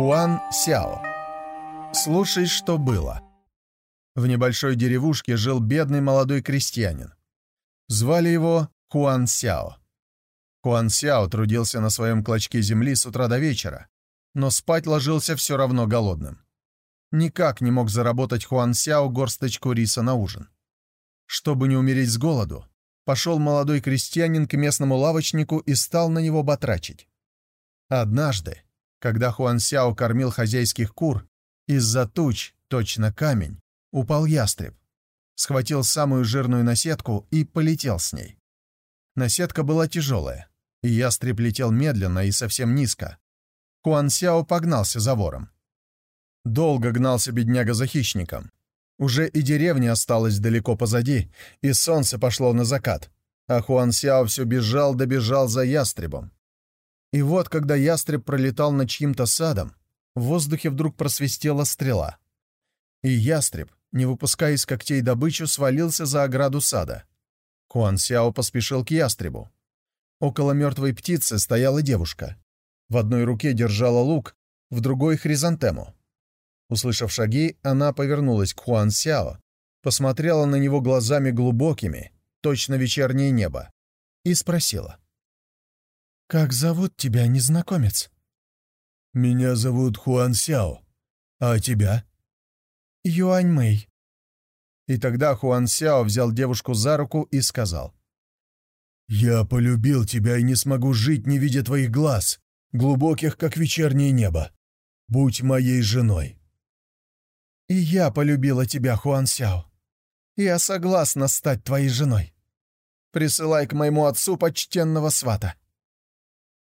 Хуан Сяо. Слушай, что было. В небольшой деревушке жил бедный молодой крестьянин. Звали его Хуан Сяо. Хуан Сяо трудился на своем клочке земли с утра до вечера, но спать ложился все равно голодным. Никак не мог заработать Хуан Сяо горсточку риса на ужин. Чтобы не умереть с голоду, пошел молодой крестьянин к местному лавочнику и стал на него батрачить. Однажды, когда Хуан Сяо кормил хозяйских кур, из-за туч, точно камень, упал ястреб, схватил самую жирную наседку и полетел с ней. Наседка была тяжелая, и ястреб летел медленно и совсем низко. Хуан Сяо погнался за вором. Долго гнался бедняга за хищником. Уже и деревня осталась далеко позади, и солнце пошло на закат, а Хуан Сяо все бежал добежал за ястребом. И вот, когда ястреб пролетал над чьим-то садом, в воздухе вдруг просвистела стрела. И ястреб, не выпуская из когтей добычу, свалился за ограду сада. Хуан Сяо поспешил к ястребу. Около мертвой птицы стояла девушка. В одной руке держала лук, в другой — хризантему. Услышав шаги, она повернулась к Хуан Сяо, посмотрела на него глазами глубокими, точно вечернее небо, и спросила. «Как зовут тебя, незнакомец?» «Меня зовут Хуан Сяо. А тебя?» «Юань Мэй». И тогда Хуан Сяо взял девушку за руку и сказал. «Я полюбил тебя и не смогу жить, не видя твоих глаз, глубоких, как вечернее небо. Будь моей женой». «И я полюбила тебя, Хуан Сяо. Я согласна стать твоей женой. Присылай к моему отцу почтенного свата».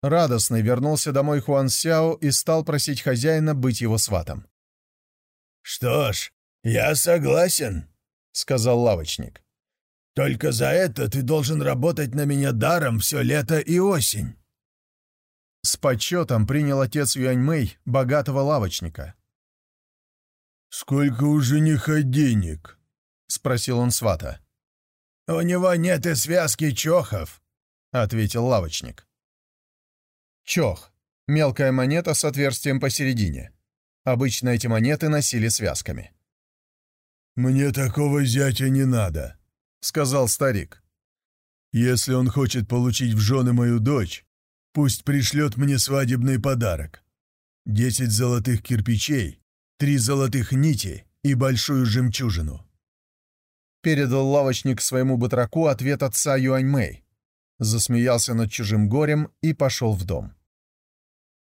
Радостный вернулся домой Хуан Сяо и стал просить хозяина быть его сватом. «Что ж, я согласен», — сказал лавочник. «Только за это ты должен работать на меня даром все лето и осень». С почетом принял отец Юаньмэй богатого лавочника. «Сколько у жениха денег?» — спросил он свата. «У него нет и связки чохов», — ответил лавочник. Чох — мелкая монета с отверстием посередине. Обычно эти монеты носили связками. «Мне такого зятя не надо», — сказал старик. «Если он хочет получить в жены мою дочь, пусть пришлет мне свадебный подарок. Десять золотых кирпичей, три золотых нити и большую жемчужину». Передал лавочник своему батраку ответ отца Юаньмэй засмеялся над чужим горем и пошел в дом.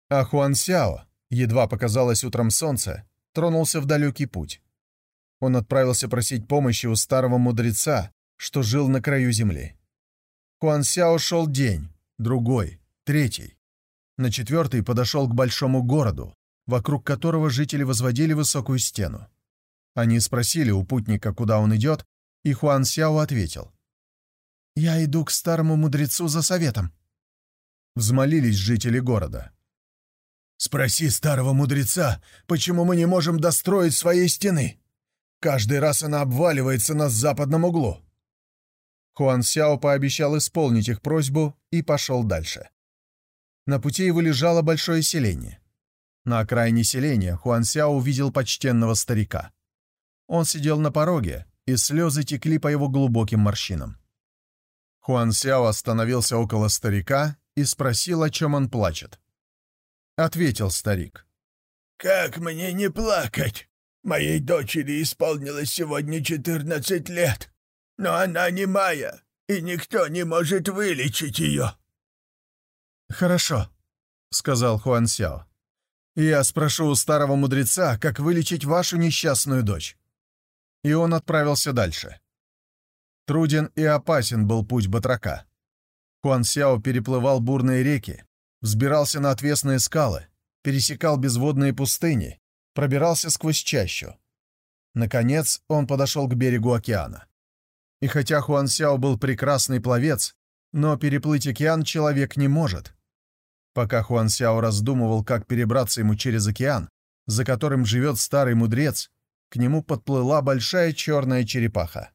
А Хуан Сяо, едва показалось утром солнце, тронулся в далекий путь. Он отправился просить помощи у старого мудреца, что жил на краю земли. Хуан Сяо шел день, другой, третий. На четвертый подошел к большому городу, вокруг которого жители возводили высокую стену. Они спросили у путника, куда он идет, и Хуан Сяо ответил. «Я иду к старому мудрецу за советом». Взмолились жители города. «Спроси старого мудреца, почему мы не можем достроить своей стены. Каждый раз она обваливается на западном углу». Хуан Сяо пообещал исполнить их просьбу и пошел дальше. На пути его лежало большое селение. На окраине селения Хуан Сяо увидел почтенного старика. Он сидел на пороге, и слезы текли по его глубоким морщинам. Хуан Сяо остановился около старика и спросил, о чем он плачет. Ответил старик. «Как мне не плакать? Моей дочери исполнилось сегодня 14 лет, но она не моя, и никто не может вылечить ее». «Хорошо», — сказал Хуан Сяо. «Я спрошу у старого мудреца, как вылечить вашу несчастную дочь». И он отправился дальше. Труден и опасен был путь батрака. Хуан Сяо переплывал бурные реки, взбирался на отвесные скалы, пересекал безводные пустыни, пробирался сквозь чащу. Наконец он подошел к берегу океана. И хотя Хуан Сяо был прекрасный пловец, но переплыть океан человек не может. Пока Хуан Сяо раздумывал, как перебраться ему через океан, за которым живет старый мудрец, к нему подплыла большая черная черепаха.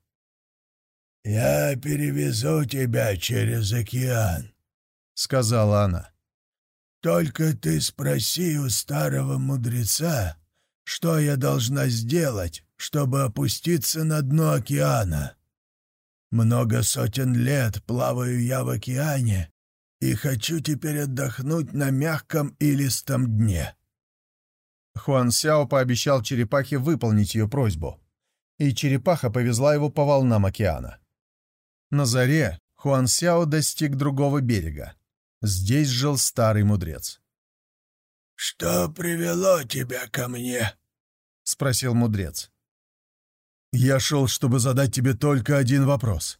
«Я перевезу тебя через океан», — сказала она. «Только ты спроси у старого мудреца, что я должна сделать, чтобы опуститься на дно океана. Много сотен лет плаваю я в океане и хочу теперь отдохнуть на мягком и листом дне». Хуан Сяо пообещал черепахе выполнить ее просьбу, и черепаха повезла его по волнам океана. На заре Хуан Сяо достиг другого берега. Здесь жил старый мудрец. «Что привело тебя ко мне?» — спросил мудрец. «Я шел, чтобы задать тебе только один вопрос.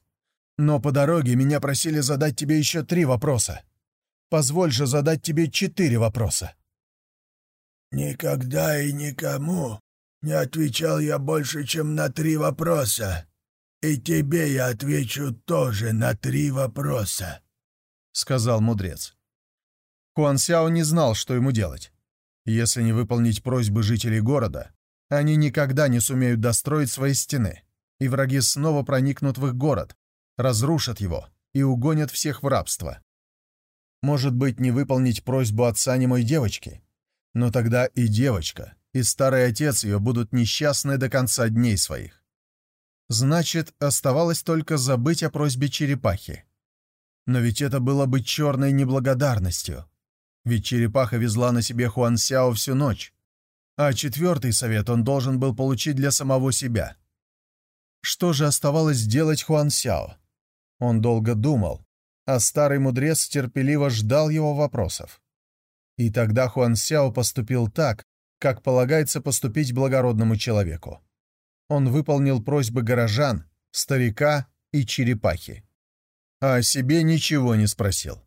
Но по дороге меня просили задать тебе еще три вопроса. Позволь же задать тебе четыре вопроса». «Никогда и никому не отвечал я больше, чем на три вопроса», «И тебе я отвечу тоже на три вопроса», — сказал мудрец. Хуан Сяо не знал, что ему делать. Если не выполнить просьбы жителей города, они никогда не сумеют достроить свои стены, и враги снова проникнут в их город, разрушат его и угонят всех в рабство. Может быть, не выполнить просьбу отца немой девочки, но тогда и девочка, и старый отец ее будут несчастны до конца дней своих. Значит, оставалось только забыть о просьбе черепахи. Но ведь это было бы черной неблагодарностью. Ведь черепаха везла на себе Хуан Сяо всю ночь. А четвертый совет он должен был получить для самого себя. Что же оставалось делать Хуан Сяо? Он долго думал, а старый мудрец терпеливо ждал его вопросов. И тогда Хуан Сяо поступил так, как полагается поступить благородному человеку он выполнил просьбы горожан, старика и черепахи. А о себе ничего не спросил.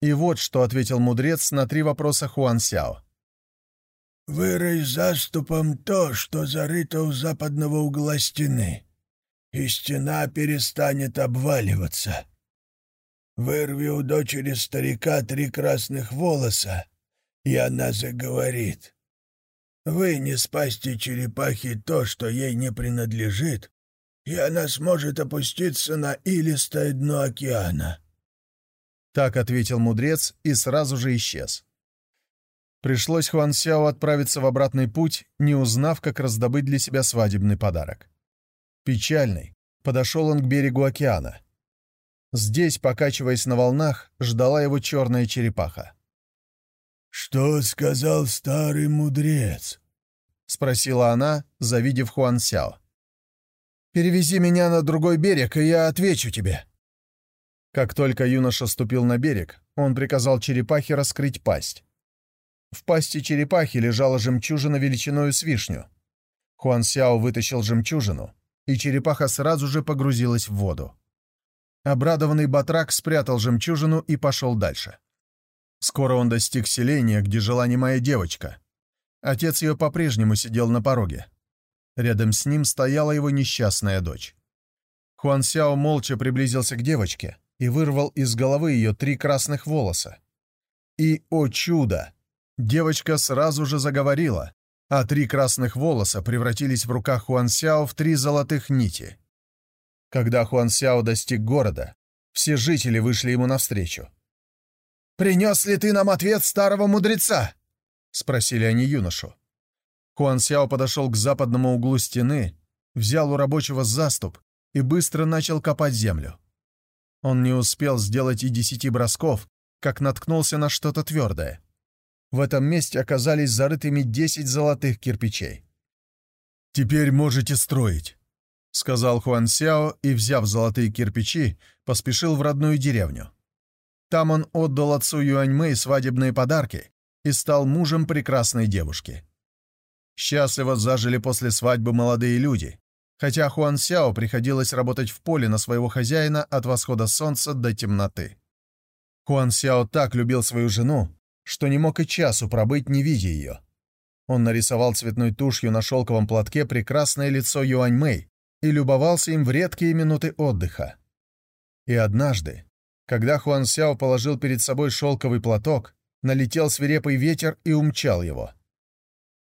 И вот что ответил мудрец на три вопроса Хуан Сяо. «Вырой заступом то, что зарыто у западного угла стены, и стена перестанет обваливаться. Вырви у дочери старика три красных волоса, и она заговорит. Вы не спасти черепахе то, что ей не принадлежит, и она сможет опуститься на илистое дно океана». Так ответил мудрец и сразу же исчез. Пришлось Хуан Сяо отправиться в обратный путь, не узнав, как раздобыть для себя свадебный подарок. Печальный, подошел он к берегу океана. Здесь, покачиваясь на волнах, ждала его черная черепаха. «Что сказал старый мудрец?» — спросила она, завидев Хуан Сяо. «Перевези меня на другой берег, и я отвечу тебе». Как только юноша ступил на берег, он приказал черепахе раскрыть пасть. В пасти черепахи лежала жемчужина величиною с вишню. Хуан Сяо вытащил жемчужину, и черепаха сразу же погрузилась в воду. Обрадованный батрак спрятал жемчужину и пошел дальше. Скоро он достиг селения, где жила немая девочка. Отец ее по-прежнему сидел на пороге. Рядом с ним стояла его несчастная дочь. Хуан Сяо молча приблизился к девочке и вырвал из головы ее три красных волоса. И, о чудо! Девочка сразу же заговорила, а три красных волоса превратились в руках Хуан Сяо в три золотых нити. Когда Хуан Сяо достиг города, все жители вышли ему навстречу. «Принес ли ты нам ответ старого мудреца?» — спросили они юношу. Хуан Сяо подошел к западному углу стены, взял у рабочего заступ и быстро начал копать землю. Он не успел сделать и десяти бросков, как наткнулся на что-то твердое. В этом месте оказались зарытыми десять золотых кирпичей. «Теперь можете строить», — сказал Хуан Сяо и, взяв золотые кирпичи, поспешил в родную деревню. Там он отдал отцу Юаньмэй свадебные подарки и стал мужем прекрасной девушки. Счастливо зажили после свадьбы молодые люди, хотя Хуан Сяо приходилось работать в поле на своего хозяина от восхода солнца до темноты. Хуан Сяо так любил свою жену, что не мог и часу пробыть, не видя ее. Он нарисовал цветной тушью на шелковом платке прекрасное лицо Юань Мэй и любовался им в редкие минуты отдыха. И однажды, когда Хуан Сяо положил перед собой шелковый платок, налетел свирепый ветер и умчал его.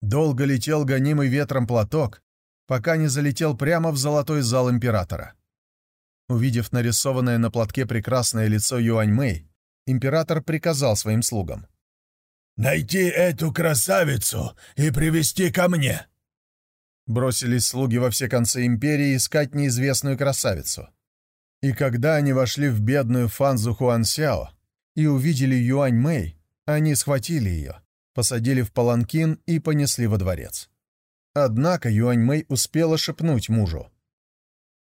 Долго летел гонимый ветром платок, пока не залетел прямо в золотой зал императора. Увидев нарисованное на платке прекрасное лицо Юань Мэй, император приказал своим слугам. «Найти эту красавицу и привести ко мне!» Бросились слуги во все концы империи искать неизвестную красавицу. И когда они вошли в бедную фанзу Хуансяо и увидели Юань Мэй, они схватили ее, посадили в паланкин и понесли во дворец. Однако Юань Мэй успела шепнуть мужу.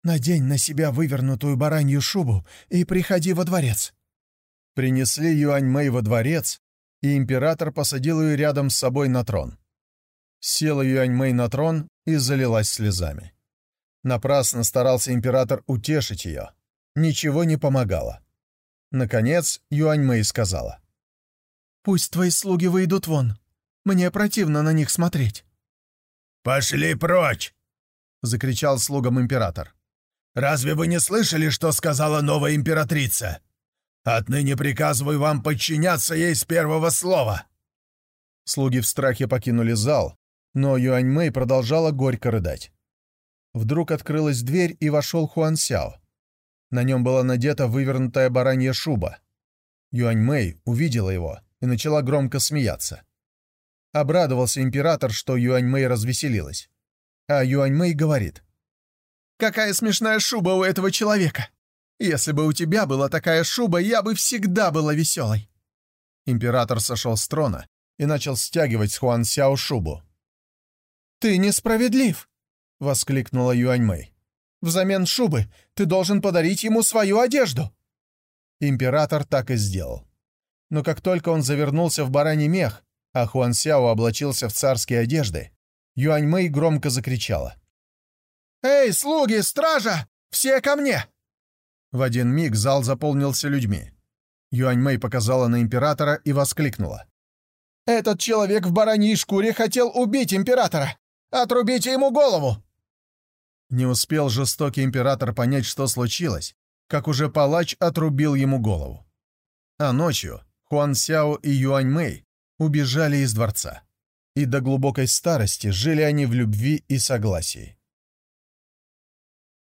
«Надень на себя вывернутую баранью шубу и приходи во дворец». Принесли Юань Мэй во дворец, и император посадил ее рядом с собой на трон. Села Юань Мэй на трон и залилась слезами. Напрасно старался император утешить ее. Ничего не помогало. Наконец Юань Мэй сказала. «Пусть твои слуги выйдут вон. Мне противно на них смотреть». «Пошли прочь!» — закричал слугам император. «Разве вы не слышали, что сказала новая императрица? Отныне приказываю вам подчиняться ей с первого слова!» Слуги в страхе покинули зал, но Юань Мэй продолжала горько рыдать. Вдруг открылась дверь, и вошел Хуан Сяо. На нем была надета вывернутая баранья шуба. Юань Мэй увидела его и начала громко смеяться. Обрадовался император, что Юань Мэй развеселилась. А Юань Мэй говорит. «Какая смешная шуба у этого человека! Если бы у тебя была такая шуба, я бы всегда была веселой!» Император сошел с трона и начал стягивать с Хуан Сяо шубу. «Ты несправедлив!» — воскликнула Юань Мэй. «Взамен шубы ты должен подарить ему свою одежду!» Император так и сделал. Но как только он завернулся в бараний мех, а Хуан Сяо облачился в царские одежды, Юань Мэй громко закричала. «Эй, слуги, стража! Все ко мне!» В один миг зал заполнился людьми. Юань Мэй показала на императора и воскликнула. «Этот человек в бараньей шкуре хотел убить императора! Отрубите ему голову!» Не успел жестокий император понять, что случилось, как уже палач отрубил ему голову. А ночью Хуан Сяо и Юань Мэй убежали из дворца. И до глубокой старости жили они в любви и согласии.